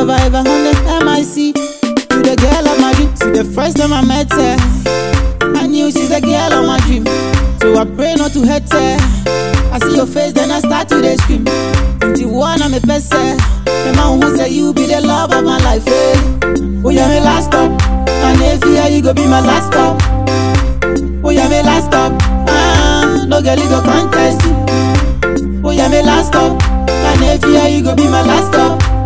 survivor the MIC. You the girl of my dream. See the first time I met her, I knew she's the girl of my dream. So I pray not to hurt her. I see your face, then I start to scream. Into one, I'm a person. The man who say you be the love of my life. Eh? Oh, yeah, me last stop. And if you you go be my last stop. Oh, yeah, me last stop. Ah, no girl, you go contest. Oh, yeah, me last stop. And if you you go be my last stop.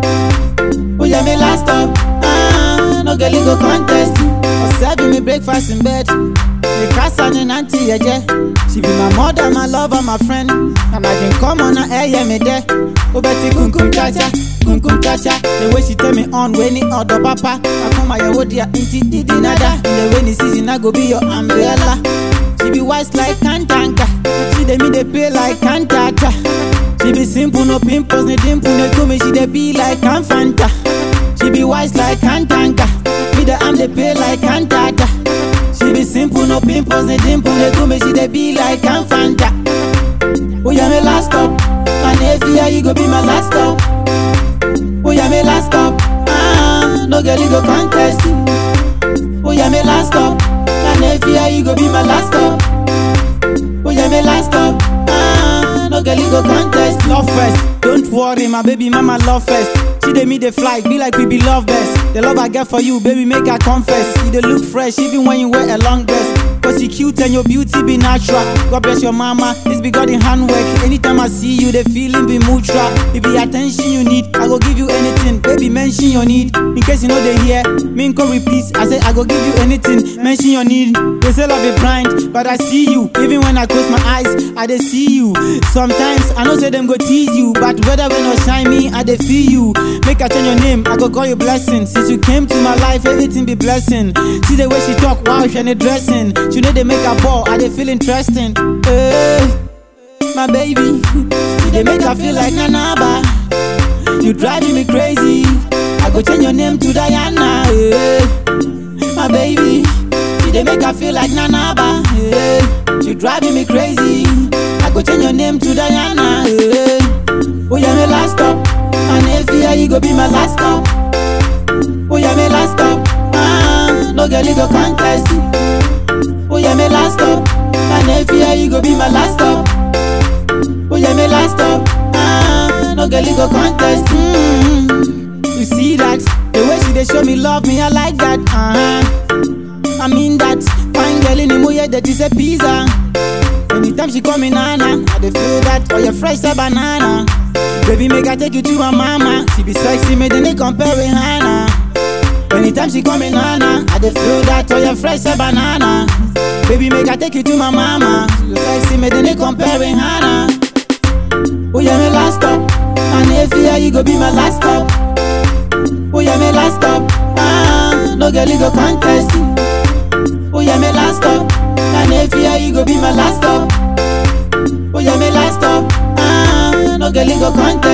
Oh, yeah, me last stop. Ah, no girl, you go contest. Oh, serving me breakfast in bed. The cast on an auntie, yeah, yeah. She be my mother, my lover, my friend. And I can come on her air, yeah, me there. Oh, Betty, kum kum cha cha, kum kum cha cha. The way she tell me on, when it other papa. I come my old dear, inti didi nada. In the rainy season, I go be your umbrella. She be wise like Kantanka. She dey me dey pay like Kantata. No pimples, no dimple, no me She dey be like Kanfanta. She be wise like Kantanka. Me the am dey pay like Kantata. She be simple, no pimples, no dimple, no me She dey be like Kanfanta. Oh yeah, me last stop. And if yeah, you go be my last stop. Oh yeah, me last stop. Ah, no girl, you go contest. Oh yeah, me last stop. And if yeah, you go be my last stop. Oh yeah, me last stop. Ah, no girl, you go contest. Love first. Don't worry, my baby mama love first. She dey me the fly, be like we be love best. The love I get for you, baby, make I confess. You dey look fresh even when you wear a long dress. Cause you cute and your beauty be natural. God bless your mama, this be God in handwork. Anytime I see you, the feeling be mutual. If the attention you need, I go give you anything. Baby, mention your need. In case you know they hear, me and repeat. I say I go give you anything. Mention your need. They say love is blind, but I see you. Even when I close my eyes, I dey see you. Sometimes I know say them go tease you, but whether when or shine me, I dey feel you. Make I turn your name, I go call you blessing. Since you came to my life, everything be blessing. See the way she talk, wow, she dressing. She know they make a ball, I dey feel interesting. Hey, my baby, she dey make her feel like Nanaba. You driving me crazy. I go change your name to Diana. Hey, my baby, she dey make her feel like Nanaba. Hey, eh. you driving me crazy. I go change your name to Diana. Hey, oh yeah, me last stop. And if yeah, you go be my last stop. Oh yeah, me last stop. Ah, no girl, you go contest. You go be my last stop. Oh yeah, me last stop. Ah, no girl, you go contest. Mm-hmm. You see that? The way she dey show me love, me I like that. Uh-huh. I mean that. Fine girl in the mood, that is a pizza. Anytime she call me Nana, I dey feel that. Oh, you fresh a banana. Baby, make I take you to my mama. She be sexy, me then they compare with Hannah. Anytime she call me Nana, I dey feel that. Oh, you fresh a banana. Baby, make I take you to my mama. Be sexy, me then they compare with Hannah. Oh, yeah, me last stop. And if yeah, you go be my last stop. Oh, yeah, me last stop. Ah, no girl, you go contest. Oh, yeah, me last stop. And if yeah, you go be my last stop. Oh, yeah, me last stop. Ah, no girl, you go contest.